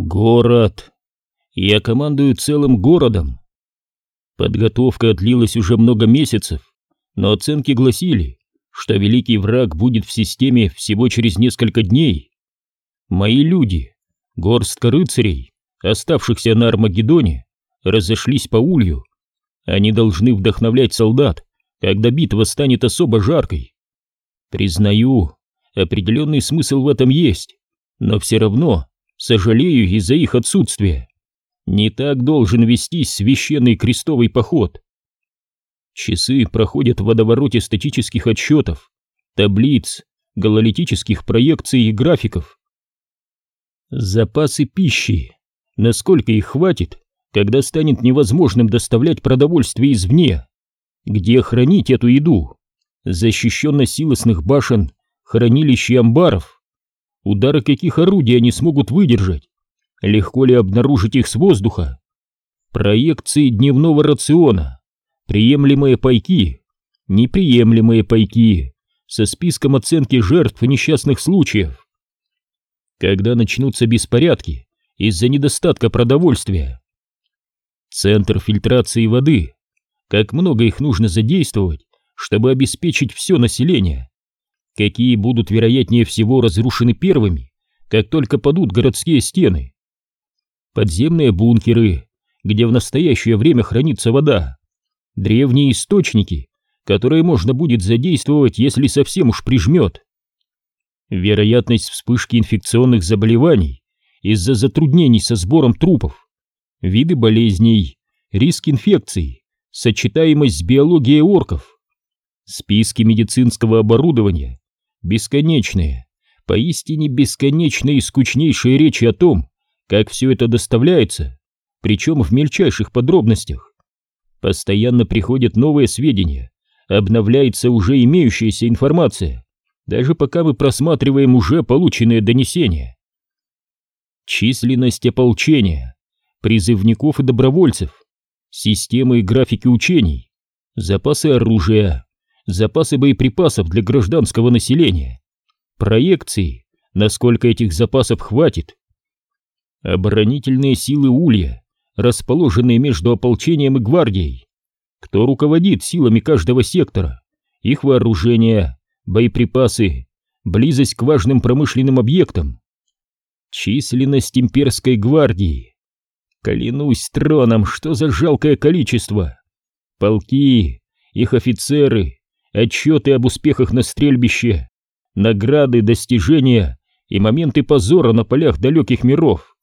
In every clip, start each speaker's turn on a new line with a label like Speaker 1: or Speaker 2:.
Speaker 1: Город. Я командую целым городом. Подготовка длилась уже много месяцев, но оценки гласили, что великий враг будет в системе всего через несколько дней. Мои люди, горстка рыцарей, оставшихся на Армагеддоне, разошлись по улью. Они должны вдохновлять солдат, когда битва станет особо жаркой. Признаю, определенный смысл в этом есть, но все равно сожалею из-за их отсутствия. Не так должен вестись священный крестовый поход. Часы проходят в водовороте статических отчетов, таблиц, гололитических проекций и графиков. Запасы пищи. Насколько их хватит, когда станет невозможным доставлять продовольствие извне? Где хранить эту еду? Защищенность силосных башен, хранилищ амбаров? Удары каких орудий они смогут выдержать? Легко ли обнаружить их с воздуха? Проекции дневного рациона, приемлемые пайки, неприемлемые пайки, со списком оценки жертв и несчастных случаев. Когда начнутся беспорядки из-за недостатка продовольствия? Центр фильтрации воды. Как много их нужно задействовать, чтобы обеспечить все население? Какие будут вероятнее всего разрушены первыми, как только падут городские стены. Подземные бункеры, где в настоящее время хранится вода, древние источники, которые можно будет задействовать, если совсем уж прижмет. Вероятность вспышки инфекционных заболеваний из-за затруднений со сбором трупов, виды болезней, риск инфекций, сочетаемость с биологией орков, списки медицинского оборудования, бесконечные, поистине бесконечные и скучнейшие речи о том, как все это доставляется, причем в мельчайших подробностях. Постоянно приходят новые сведения, обновляется уже имеющаяся информация, даже пока мы просматриваем уже полученные донесения. Численность ополчения, призывников и добровольцев, системы и графики учений, запасы оружия, запасы боеприпасов для гражданского населения, проекции, насколько этих запасов хватит. Оборонительные силы Улья, расположенные между ополчением и гвардией. Кто руководит силами каждого сектора, их вооружение, боеприпасы, близость к важным промышленным объектам. Численность имперской гвардии. Клянусь троном, что за жалкое количество. Полки, их офицеры, отчеты об успехах на стрельбище, награды, достижения и моменты позора на полях далеких миров,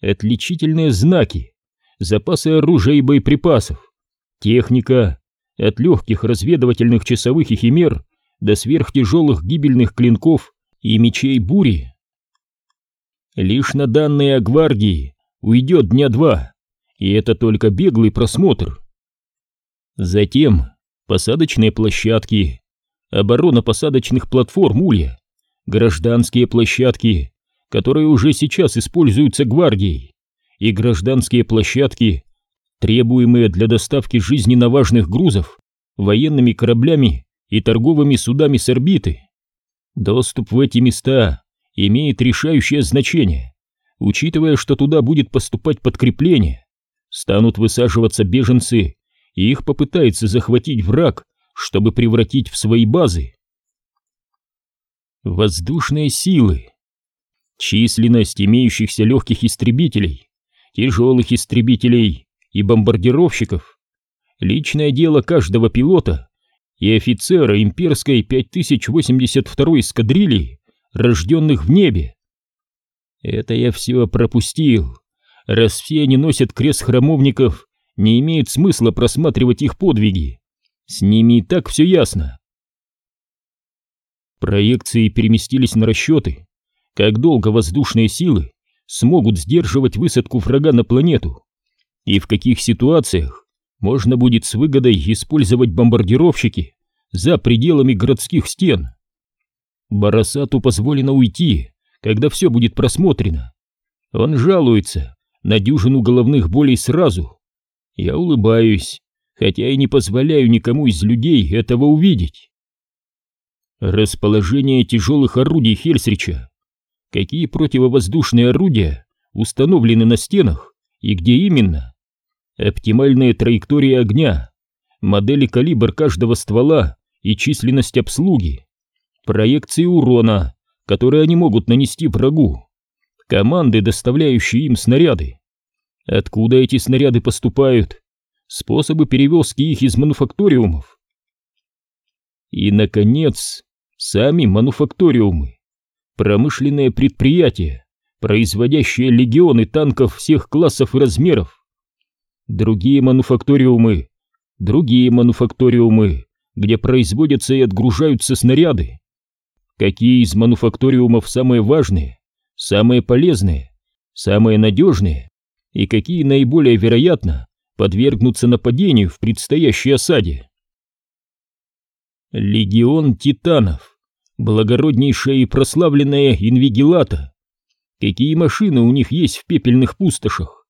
Speaker 1: отличительные знаки, запасы оружия и боеприпасов, техника, от легких разведывательных часовых и химер до сверхтяжелых гибельных клинков и мечей бури. Лишь на данные о гвардии уйдет дня два, и это только беглый просмотр. Затем посадочные площадки, оборона посадочных платформ Улья, гражданские площадки, которые уже сейчас используются гвардией, и гражданские площадки, требуемые для доставки жизненно важных грузов военными кораблями и торговыми судами с орбиты. Доступ в эти места имеет решающее значение, учитывая, что туда будет поступать подкрепление, станут высаживаться беженцы и их попытается захватить враг, чтобы превратить в свои базы. Воздушные силы. Численность имеющихся легких истребителей, тяжелых истребителей и бомбардировщиков. Личное дело каждого пилота и офицера имперской 5082 эскадрильи, рожденных в небе. Это я все пропустил, раз все они носят крест храмовников не имеет смысла просматривать их подвиги. С ними и так все ясно. Проекции переместились на расчеты, как долго воздушные силы смогут сдерживать высадку врага на планету, и в каких ситуациях можно будет с выгодой использовать бомбардировщики за пределами городских стен. Барасату позволено уйти, когда все будет просмотрено. Он жалуется на дюжину головных болей сразу, я улыбаюсь, хотя и не позволяю никому из людей этого увидеть. Расположение тяжелых орудий Хельсрича. Какие противовоздушные орудия установлены на стенах и где именно. Оптимальная траектория огня, модели калибр каждого ствола и численность обслуги, проекции урона, которые они могут нанести врагу, команды, доставляющие им снаряды. Откуда эти снаряды поступают? Способы перевозки их из мануфакториумов. И, наконец, сами мануфакториумы. Промышленные предприятия, производящие легионы танков всех классов и размеров. Другие мануфакториумы, другие мануфакториумы, где производятся и отгружаются снаряды. Какие из мануфакториумов самые важные, самые полезные, самые надежные и какие наиболее вероятно подвергнуться нападению в предстоящей осаде. Легион Титанов, благороднейшая и прославленная Инвигилата. Какие машины у них есть в пепельных пустошах?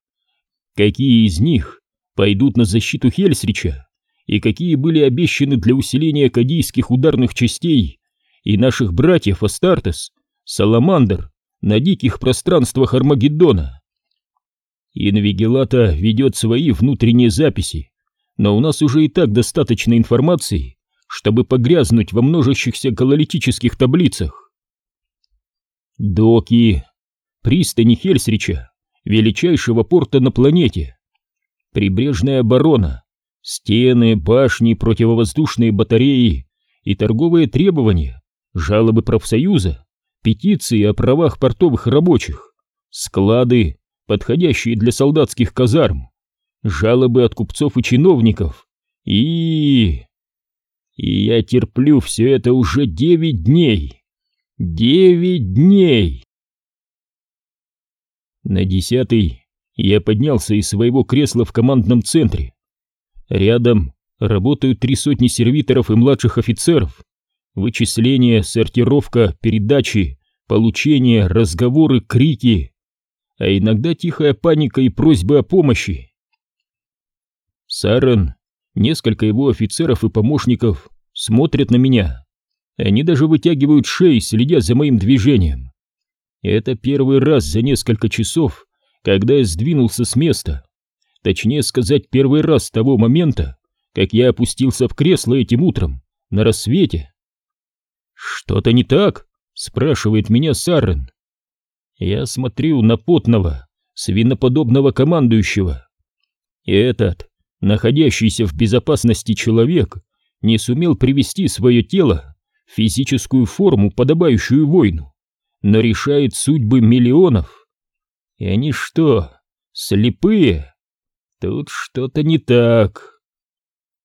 Speaker 1: Какие из них пойдут на защиту Хельсрича? И какие были обещаны для усиления кадийских ударных частей и наших братьев Астартес, Саламандр на диких пространствах Армагеддона? Инвигилата ведет свои внутренние записи, но у нас уже и так достаточно информации, чтобы погрязнуть во множащихся гололитических таблицах. Доки, пристани Хельсрича, величайшего порта на планете, прибрежная оборона, стены, башни, противовоздушные батареи и торговые требования, жалобы профсоюза, петиции о правах портовых рабочих, склады, подходящие для солдатских казарм, жалобы от купцов и чиновников, и... И я терплю все это уже девять дней. Девять дней! На десятый я поднялся из своего кресла в командном центре. Рядом работают три сотни сервиторов и младших офицеров. Вычисление, сортировка, передачи, получение, разговоры, крики а иногда тихая паника и просьбы о помощи. Сарен, несколько его офицеров и помощников смотрят на меня. Они даже вытягивают шеи, следя за моим движением. Это первый раз за несколько часов, когда я сдвинулся с места. Точнее сказать, первый раз с того момента, как я опустился в кресло этим утром, на рассвете. «Что-то не так?» — спрашивает меня Сарен. Я смотрю на потного, свиноподобного командующего. И этот, находящийся в безопасности человек, не сумел привести свое тело в физическую форму, подобающую войну, но решает судьбы миллионов. И они что, слепые? Тут что-то не так.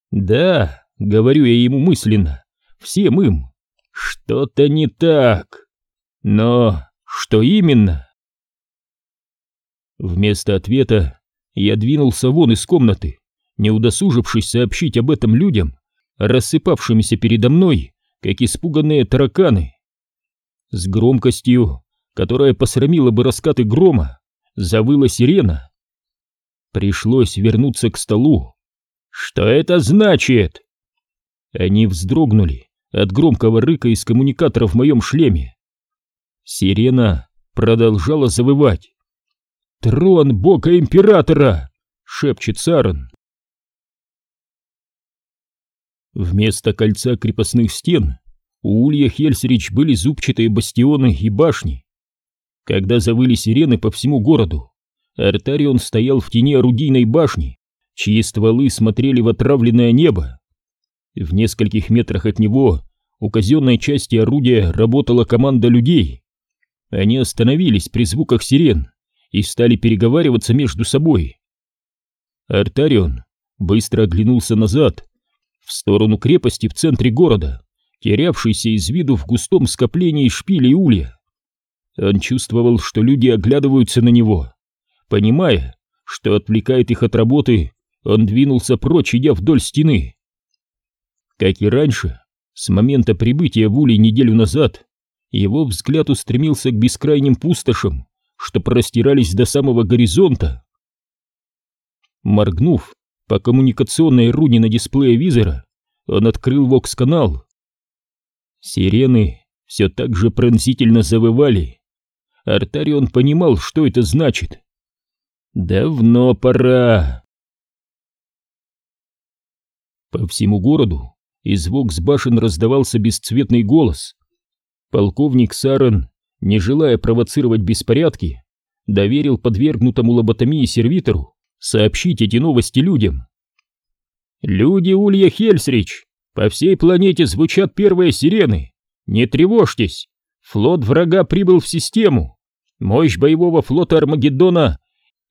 Speaker 1: Да, говорю я ему мысленно, всем им, что-то не так. Но что именно? Вместо ответа я двинулся вон из комнаты, не удосужившись сообщить об этом людям, рассыпавшимися передо мной, как испуганные тараканы. С громкостью, которая посрамила бы раскаты грома, завыла сирена. Пришлось вернуться к столу. «Что это значит?» Они вздрогнули от громкого рыка из коммуникатора в моем шлеме. Сирена продолжала завывать. «Трон Бога Императора!» — шепчет Сарен. Вместо кольца крепостных стен у Улья Хельсерич были зубчатые бастионы и башни. Когда завыли сирены по всему городу, Артарион стоял в тени орудийной башни, чьи стволы смотрели в отравленное небо. В нескольких метрах от него у казенной части орудия работала команда людей. Они остановились при звуках сирен и стали переговариваться между собой. Артарион быстро оглянулся назад, в сторону крепости в центре города, терявшейся из виду в густом скоплении шпилей улья. Он чувствовал, что люди оглядываются на него. Понимая, что отвлекает их от работы, он двинулся прочь, идя вдоль стены. Как и раньше, с момента прибытия в Улей неделю назад, его взгляд устремился к бескрайним пустошам, что простирались до самого горизонта. Моргнув по коммуникационной руне на дисплее визора, он открыл вокс-канал. Сирены все так же пронзительно завывали. Артарион понимал, что это значит. Давно пора. По всему городу из вокс башен раздавался бесцветный голос. Полковник Сарен, не желая провоцировать беспорядки, доверил подвергнутому лоботомии сервитору сообщить эти новости людям. «Люди Улья Хельсрич, по всей планете звучат первые сирены. Не тревожьтесь, флот врага прибыл в систему. Мощь боевого флота Армагеддона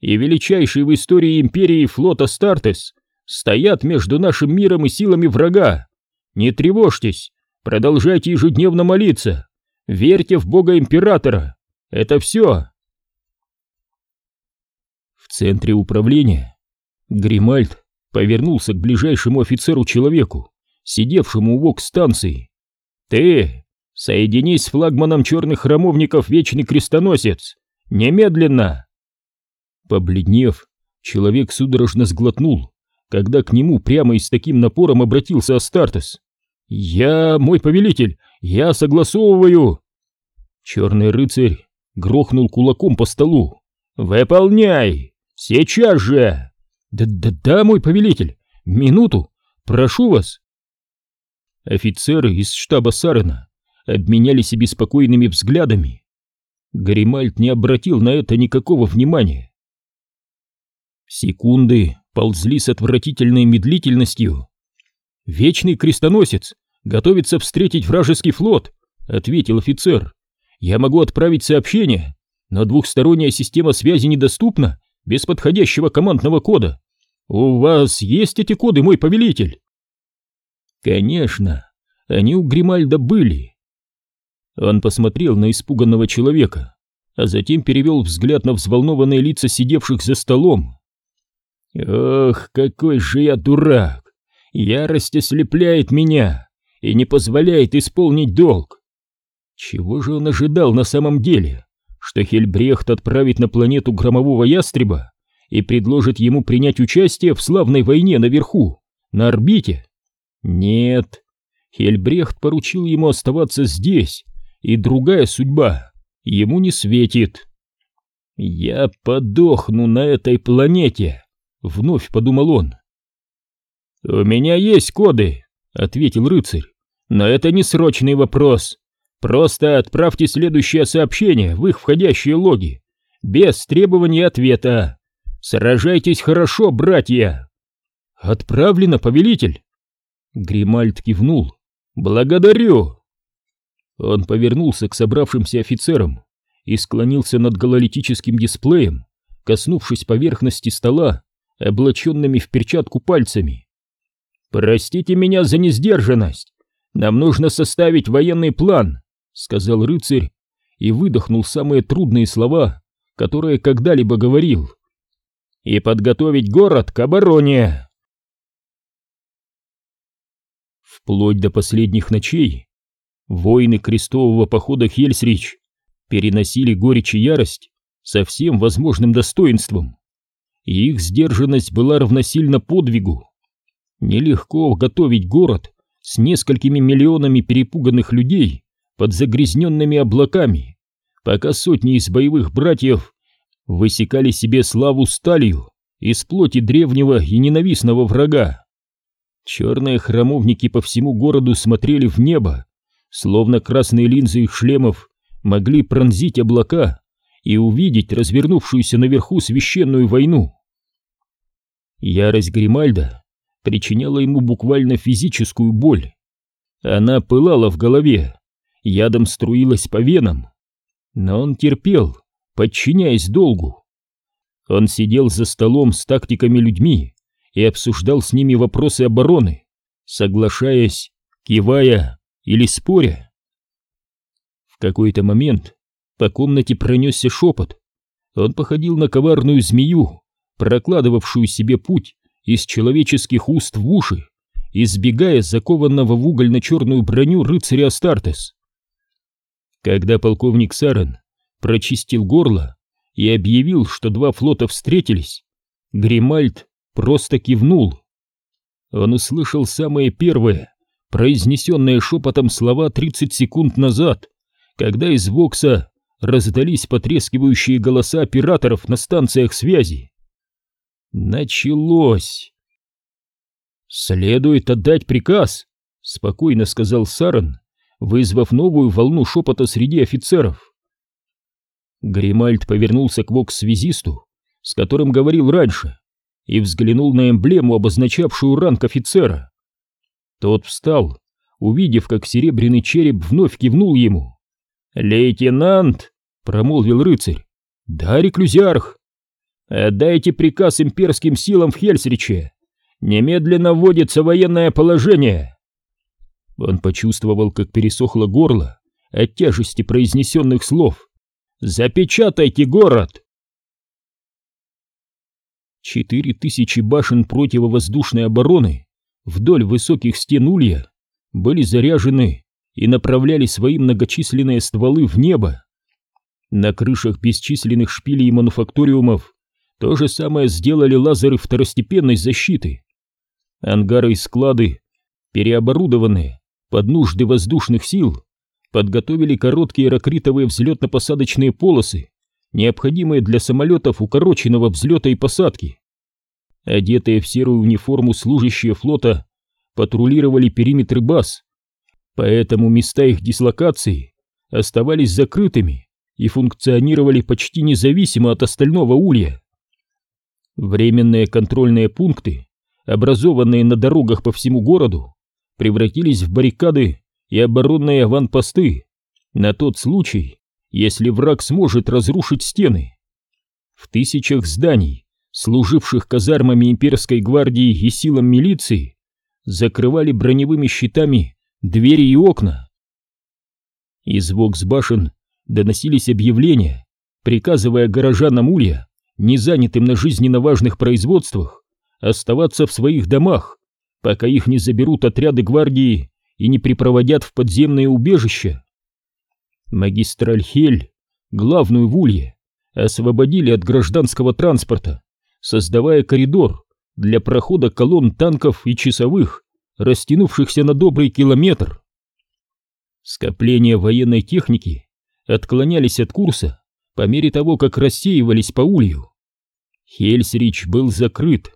Speaker 1: и величайший в истории империи флот Астартес стоят между нашим миром и силами врага. Не тревожьтесь, продолжайте ежедневно молиться, верьте в Бога Императора. Это все. В центре управления Гримальд повернулся к ближайшему офицеру-человеку, сидевшему у вок-станции. «Ты, соединись с флагманом черных храмовников Вечный Крестоносец! Немедленно!» Побледнев, человек судорожно сглотнул, когда к нему прямо и с таким напором обратился Астартес. «Я, мой повелитель, я согласовываю!» Черный рыцарь грохнул кулаком по столу. «Выполняй! Сейчас же!» «Да-да-да, мой повелитель! Минуту! Прошу вас!» Офицеры из штаба Сарена обменялись беспокойными взглядами. Гримальд не обратил на это никакого внимания. Секунды ползли с отвратительной медлительностью. «Вечный крестоносец готовится встретить вражеский флот», — ответил офицер. «Я могу отправить сообщение, но двухсторонняя система связи недоступна без подходящего командного кода. У вас есть эти коды, мой повелитель?» Конечно, они у Гримальда были. Он посмотрел на испуганного человека, а затем перевел взгляд на взволнованные лица сидевших за столом. «Ох, какой же я дурак! Ярость ослепляет меня и не позволяет исполнить долг!» Чего же он ожидал на самом деле? Что Хельбрехт отправит на планету громового ястреба и предложит ему принять участие в славной войне наверху, на орбите? Нет, Хельбрехт поручил ему оставаться здесь, и другая судьба ему не светит. «Я подохну на этой планете», — вновь подумал он. «У меня есть коды», — ответил рыцарь, — «но это не срочный вопрос. Просто отправьте следующее сообщение в их входящие логи, без требования ответа. Сражайтесь хорошо, братья!» «Отправлено, повелитель!» Гримальд кивнул. «Благодарю!» Он повернулся к собравшимся офицерам и склонился над гололитическим дисплеем, коснувшись поверхности стола облаченными в перчатку пальцами. «Простите меня за несдержанность. Нам нужно составить военный план», — сказал рыцарь и выдохнул самые трудные слова, которые когда-либо говорил. «И подготовить город к обороне». Вплоть до последних ночей воины крестового похода Хельсрич переносили горечь и ярость со всем возможным достоинством, и их сдержанность была равносильна подвигу. Нелегко готовить город с несколькими миллионами перепуганных людей под загрязненными облаками, пока сотни из боевых братьев высекали себе славу сталью из плоти древнего и ненавистного врага. Черные храмовники по всему городу смотрели в небо, словно красные линзы их шлемов могли пронзить облака и увидеть развернувшуюся наверху священную войну. Ярость Гримальда причиняла ему буквально физическую боль. Она пылала в голове, ядом струилась по венам. Но он терпел, подчиняясь долгу. Он сидел за столом с тактиками людьми, и обсуждал с ними вопросы обороны, соглашаясь, кивая или споря. В какой-то момент по комнате пронесся шепот. Он походил на коварную змею, прокладывавшую себе путь из человеческих уст в уши, избегая закованного в угольно-черную броню рыцаря Астартес. Когда полковник Сарен прочистил горло и объявил, что два флота встретились, Гримальд просто кивнул. Он услышал самые первые, произнесенные шепотом слова 30 секунд назад, когда из Вокса раздались потрескивающие голоса операторов на станциях связи. Началось. «Следует отдать приказ», — спокойно сказал Саран, вызвав новую волну шепота среди офицеров. Гримальд повернулся к вокс-связисту, с которым говорил раньше, и взглянул на эмблему, обозначавшую ранг офицера. Тот встал, увидев, как серебряный череп вновь кивнул ему. «Лейтенант!» — промолвил рыцарь. «Да, реклюзиарх! Отдайте приказ имперским силам в Хельсриче! Немедленно вводится военное положение!» Он почувствовал, как пересохло горло от тяжести произнесенных слов. «Запечатайте город!» Четыре тысячи башен противовоздушной обороны вдоль высоких стен улья были заряжены и направляли свои многочисленные стволы в небо. На крышах бесчисленных шпилей и мануфакториумов то же самое сделали лазеры второстепенной защиты. Ангары и склады, переоборудованные под нужды воздушных сил, подготовили короткие ракритовые взлетно-посадочные полосы, необходимые для самолетов укороченного взлета и посадки. Одетые в серую униформу служащие флота патрулировали периметры баз, поэтому места их дислокации оставались закрытыми и функционировали почти независимо от остального улья. Временные контрольные пункты, образованные на дорогах по всему городу, превратились в баррикады и оборонные аванпосты на тот случай, если враг сможет разрушить стены. В тысячах зданий, служивших казармами имперской гвардии и силам милиции, закрывали броневыми щитами двери и окна. Из вокс-башен доносились объявления, приказывая горожанам Улья, не занятым на жизненно важных производствах, оставаться в своих домах, пока их не заберут отряды гвардии и не припроводят в подземное убежище. Магистраль Хель, главную в Улье, освободили от гражданского транспорта, создавая коридор для прохода колонн танков и часовых растянувшихся на добрый километр. Скопления военной техники отклонялись от курса по мере того, как рассеивались по улью. Хельсрич был закрыт,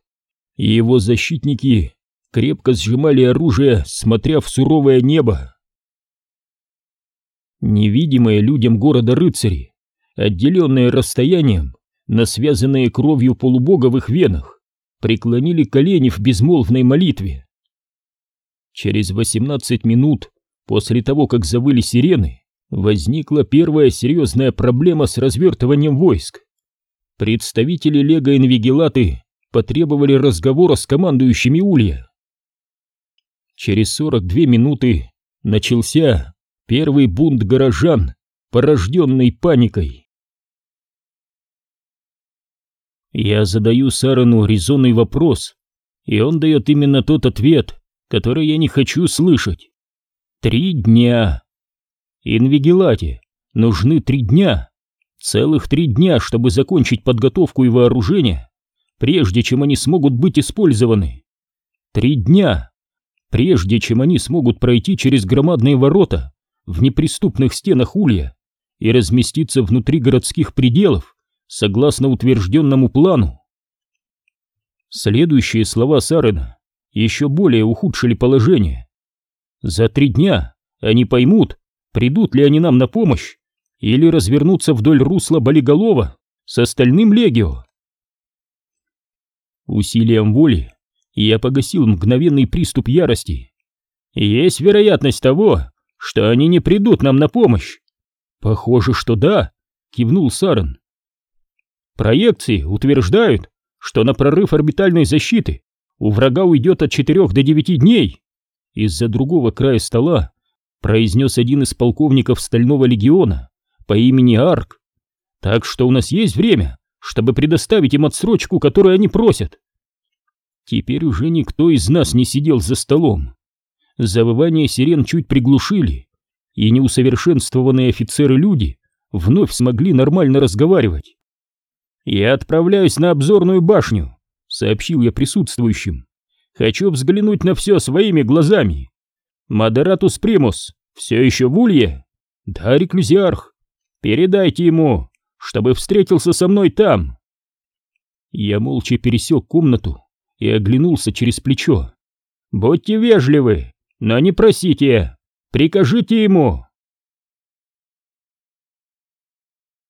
Speaker 1: и его защитники крепко сжимали оружие, смотря в суровое небо. Невидимые людям города рыцари, отделенные расстоянием на связанные кровью их венах, преклонили колени в безмолвной молитве. Через 18 минут после того, как завыли сирены, возникла первая серьезная проблема с развертыванием войск. Представители Лего Инвигелаты потребовали разговора с командующими Улья. Через 42 минуты начался первый бунт горожан, порожденный паникой. Я задаю Сарану резонный вопрос, и он дает именно тот ответ, который я не хочу слышать. Три дня. Инвигелате нужны три дня. Целых три дня, чтобы закончить подготовку и вооружение, прежде чем они смогут быть использованы. Три дня, прежде чем они смогут пройти через громадные ворота в неприступных стенах Улья и разместиться внутри городских пределов, согласно утвержденному плану. Следующие слова Сарена еще более ухудшили положение. За три дня они поймут, придут ли они нам на помощь, или развернутся вдоль русла Болиголова с остальным легио. Усилием воли я погасил мгновенный приступ ярости. Есть вероятность того, что они не придут нам на помощь. Похоже, что да, кивнул Сарен. Проекции утверждают, что на прорыв орбитальной защиты у врага уйдет от четырех до девяти дней. Из-за другого края стола произнес один из полковников Стального легиона по имени Арк. Так что у нас есть время, чтобы предоставить им отсрочку, которую они просят. Теперь уже никто из нас не сидел за столом. Завывание сирен чуть приглушили, и неусовершенствованные офицеры-люди вновь смогли нормально разговаривать. «Я отправляюсь на обзорную башню», сообщил я присутствующим. Хочу взглянуть на все своими глазами. Модератус примус все еще в улье? Да, реклюзиарх. Передайте ему, чтобы встретился со мной там. Я молча пересек комнату и оглянулся через плечо. «Будьте вежливы, но не просите, прикажите ему!»